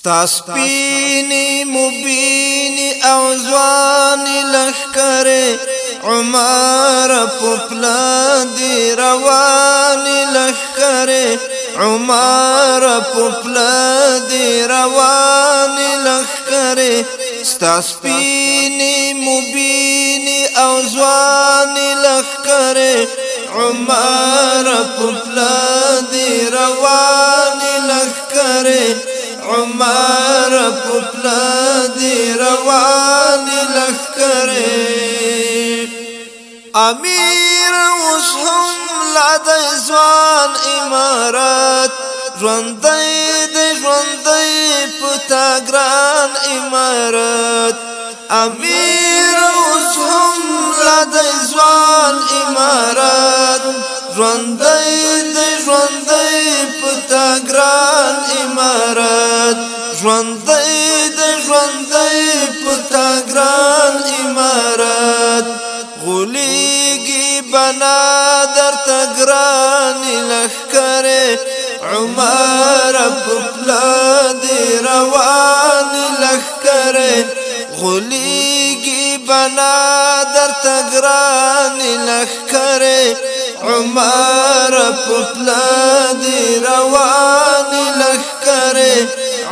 ستا سپینی مبینی او ځواني لخر عمر پپلا دی رواني لخر عمر پپلا دی رواني لخر ستا سپینی مبینی او ځواني لخر عمر پپلا مار پپلا دی روان لخکره امیر اوس هم لا د ځوان امارات ژوندۍ د ژوندۍ پتا ګران امارات امیر اوس هم لا د ځوان امارات ژوندۍ د ژوندۍ پتا ګران امارات ژوندۍ د ژوندۍ پتا ګران امارات غلیږي بنا درته ګران لخر عمر پپلا دی روان لخر غلیږي بنا درته ګران لخر عمر پپلا دی روان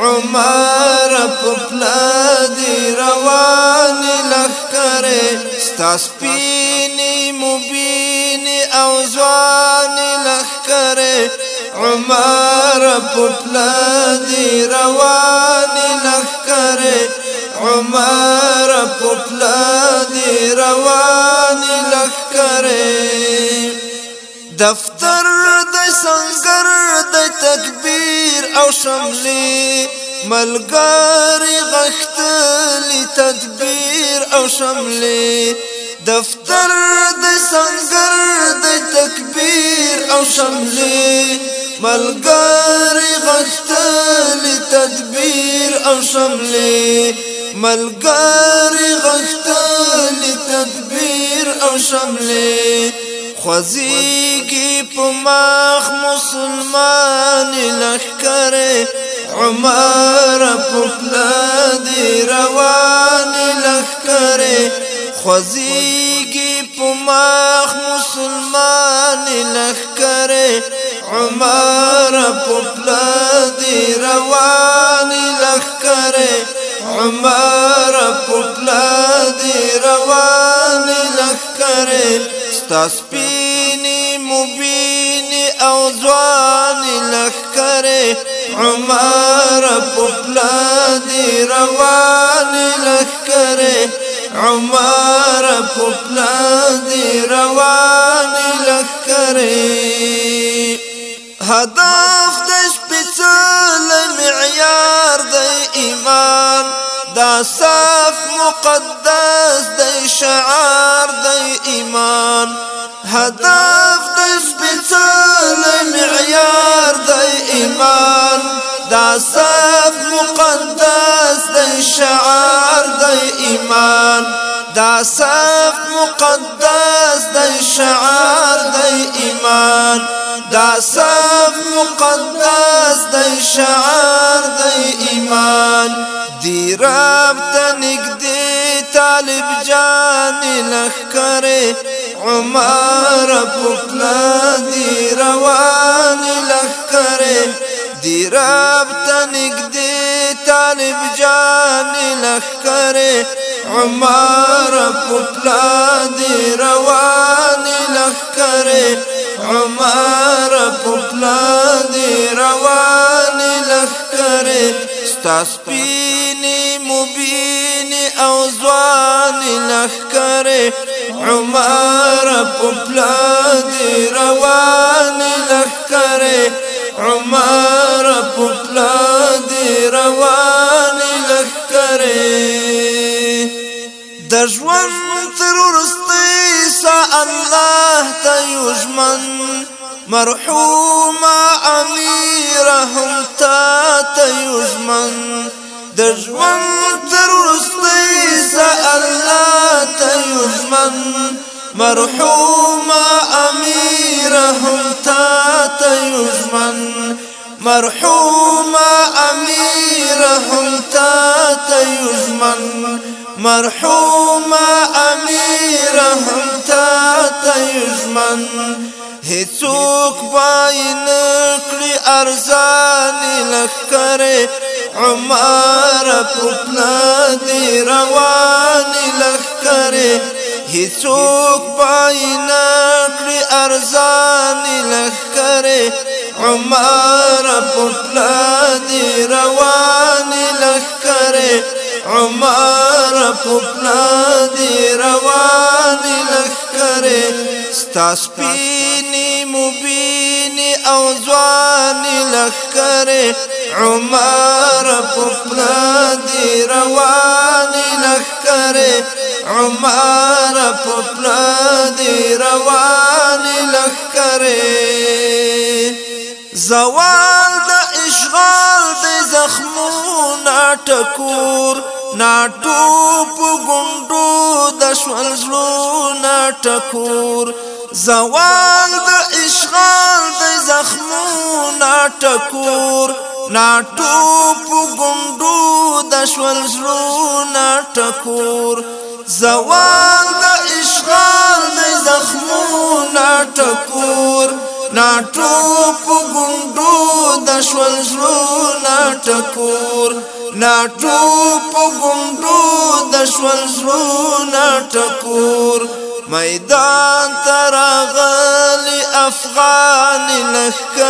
عمر پپلا دی روان لخر ستاس پینی مبین او زوان لخر عمر پپلا دی روان لخر عمر پپلا دی روان لخر دفتر د سنگر د تکبیر او شملي ملغاري غختلی لتدبير او شملي دفتر دي سنگر دي تكبير او شملي ملغاري غختلی لتدبير او شملي ملغاري غختلی لتدبير او شملي خوزیگی پماخ مسلمان لشکر عمر پپلا دی روان لشکر خوزیگی پماخ مسلمان لشکر عمر پپلا دی روان لشکر عمر پپلا دی روان لشکر تسبینی مبینی او ځواني لخر عمر پپلا دی روان لخر عمر پپلا دی روان لخر هدف د سپیڅل معیار د ایمان دا صف مقدس د شعار ایمان هدف د سپېڅلې معیار د ایمان دا صف مقدس د شعار د ایمان دا صف مقدس د شعار د ایمان دا صف مقدس د شعار د ایمان دی رب ته نږدې طالب لخکر عمر پپلا دی روان لخکر دی رب تنگ دی طالب جان لخکر عمر پپلا دی روان لخکر عمر پپلا دی روان لخکر ستاسپی لخکر عمر پپلا دی روان لخکر عمر پپلا دی روان لخکر د ژوند تر ورستې سا الله ته یوجمن مرحوم امیرهم تا ته یوجمن د ژوند مرحوم أميرهم تات يزمن مرحوم أميرهم تات يزمن مرحوم أميرهم تات يزمن هڅوک باينك لأرزاني لكري عمارة بطنادي رواني لكري هیڅوک پاینا کړی ارزان لخر عمر پټلا دی روان لخر عمر پټلا دی روان لخر ستا سپینی مبین او ځوان لخر عمر پپلا دی رواني لخرې عمر پپلا دی رواني لخرې زوال د اشغال د زخمونه ټکور ناټو په ګوندو د شول زلونه ټکور زوال د اشغال د زخمونه ټکور ناټو په ګوندو د شول زړو ناټکور زوال د اشغال د زخمو ناټکور ناټو په ګوندو د شول زړو ناټکور ناټو په ګوندو د شول زړو ناټکور میدان ترغلی افغان لخکر